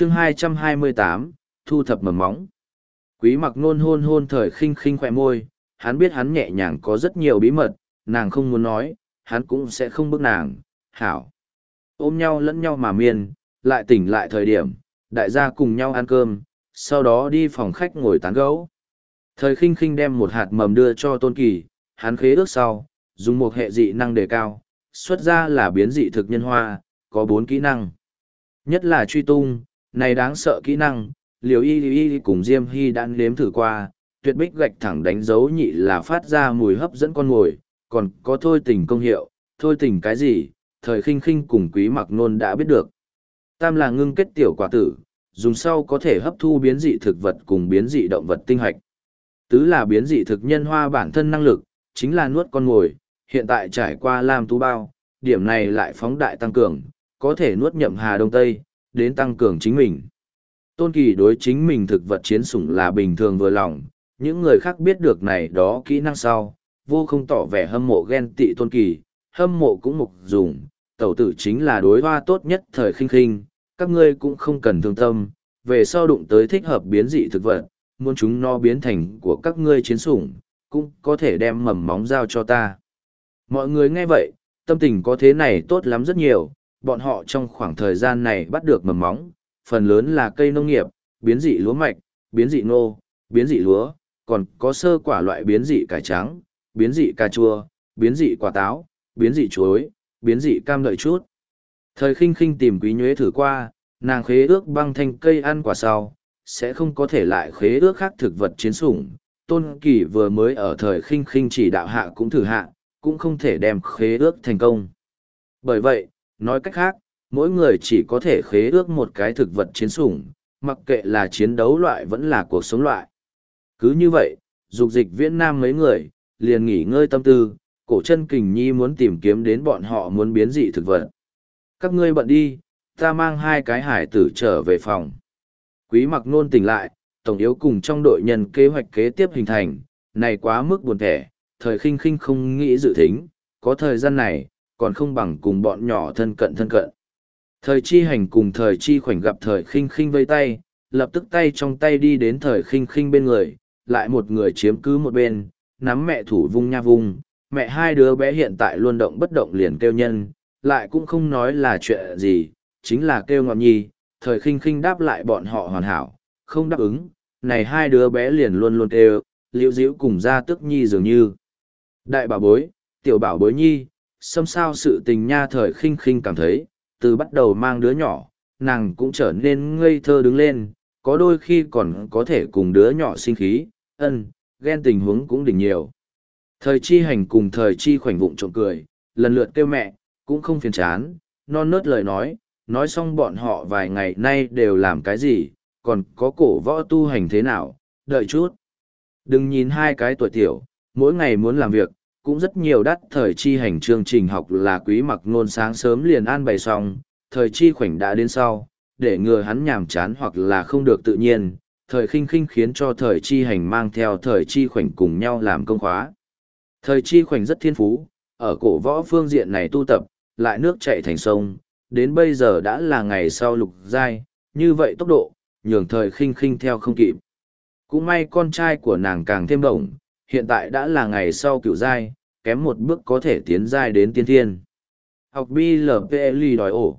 chương 228, thu thập mầm móng. Quý mặc nôn hôn hôn thời khinh khinh khỏe môi, hắn biết hắn nhẹ nhàng có rất nhiều bí mật, nàng không muốn nói, hắn cũng sẽ không bức nàng, hảo. Ôm nhau lẫn nhau mà miên, lại tỉnh lại thời điểm, đại gia cùng nhau ăn cơm, sau đó đi phòng khách ngồi tán gấu. Thời khinh khinh đem một hạt mầm đưa cho Tôn Kỳ, hắn khế ước sau, dùng một hệ dị năng đề cao, xuất ra là biến dị thực nhân hoa, có bốn kỹ năng. Nhất là truy tung, này đáng sợ kỹ năng, liều y y cùng Diêm Hy đã nếm thử qua, tuyệt bích gạch thẳng đánh dấu nhị là phát ra mùi hấp dẫn con mồi, còn có thôi tình công hiệu, thôi tình cái gì, thời khinh khinh cùng quý mặc nôn đã biết được. Tam là ngưng kết tiểu quả tử, dùng sau có thể hấp thu biến dị thực vật cùng biến dị động vật tinh hạch. Tứ là biến dị thực nhân hoa bản thân năng lực, chính là nuốt con mồi, hiện tại trải qua làm tú bao, điểm này lại phóng đại tăng cường, có thể nuốt nhậm hà đông tây, đến tăng cường chính mình. Tôn Kỳ đối chính mình thực vật chiến sủng là bình thường vừa lòng, những người khác biết được này đó kỹ năng sau, vô không tỏ vẻ hâm mộ ghen tị Tôn Kỳ, hâm mộ cũng mục dùng, tẩu tử chính là đối hoa tốt nhất thời khinh khinh, các ngươi cũng không cần thương tâm, về sau đụng tới thích hợp biến dị thực vật, muốn chúng no biến thành của các ngươi chiến sủng, cũng có thể đem mầm móng giao cho ta. Mọi người nghe vậy, tâm tình có thế này tốt lắm rất nhiều, bọn họ trong khoảng thời gian này bắt được mầm móng, phần lớn là cây nông nghiệp, biến dị lúa mạch, biến dị nô, biến dị lúa, còn có sơ quả loại biến dị cải trắng, biến dị cà chua, biến dị quả táo, biến dị chuối, biến dị cam đợi chút. Thời khinh khinh tìm quý nhuế thử qua, nàng khế ước băng thanh cây ăn quả sau, sẽ không có thể lại khế ước khác thực vật chiến sủng. Tôn Kỳ vừa mới ở thời khinh khinh chỉ đạo hạ cũng thử hạ, cũng không thể đem khế ước thành công. Bởi vậy, nói cách khác, mỗi người chỉ có thể khế ước một cái thực vật chiến sủng, mặc kệ là chiến đấu loại vẫn là cuộc sống loại. Cứ như vậy, dục dịch viễn nam mấy người, liền nghỉ ngơi tâm tư, cổ chân kình nhi muốn tìm kiếm đến bọn họ muốn biến dị thực vật. Các ngươi bận đi, ta mang hai cái hải tử trở về phòng. Quý mặc nôn tỉnh lại, tổng yếu cùng trong đội nhân kế hoạch kế tiếp hình thành, này quá mức buồn thẻ, thời khinh khinh không nghĩ dự tính, có thời gian này, còn không bằng cùng bọn nhỏ thân cận thân cận. Thời chi hành cùng thời chi khoảnh gặp thời khinh khinh vây tay, lập tức tay trong tay đi đến thời khinh khinh bên người, lại một người chiếm cứ một bên, nắm mẹ thủ vung nha vung, mẹ hai đứa bé hiện tại luôn động bất động liền kêu nhân, lại cũng không nói là chuyện gì, chính là kêu ngọn nhi, thời khinh khinh đáp lại bọn họ hoàn hảo, không đáp ứng, này hai đứa bé liền luôn luôn kêu, liễu diễu cùng ra tức nhi dường như. Đại bảo bối, tiểu bảo bối nhi, xâm sao sự tình nha thời khinh khinh cảm thấy, từ bắt đầu mang đứa nhỏ, nàng cũng trở nên ngây thơ đứng lên, có đôi khi còn có thể cùng đứa nhỏ sinh khí, ân, ghen tình huống cũng đỉnh nhiều. Thời chi hành cùng thời chi khoảnh vụng trộm cười, lần lượt kêu mẹ, cũng không phiền chán, non nớt lời nói, nói xong bọn họ vài ngày nay đều làm cái gì, còn có cổ võ tu hành thế nào, đợi chút. Đừng nhìn hai cái tuổi tiểu, mỗi ngày muốn làm việc, cũng rất nhiều đắt thời chi hành chương trình học là quý mặc nôn sáng sớm liền an bày xong, thời chi khoảnh đã đến sau, để ngừa hắn nhàm chán hoặc là không được tự nhiên, thời khinh khinh khiến cho thời chi hành mang theo thời chi khoảnh cùng nhau làm công khóa. Thời chi khoảnh rất thiên phú, ở cổ võ phương diện này tu tập, lại nước chạy thành sông, đến bây giờ đã là ngày sau lục giai, như vậy tốc độ, nhường thời khinh khinh theo không kịp. Cũng may con trai của nàng càng thêm động hiện tại đã là ngày sau cựu giai, kém một bước có thể tiến giai đến tiên thiên. Học BLPL đòi ổ.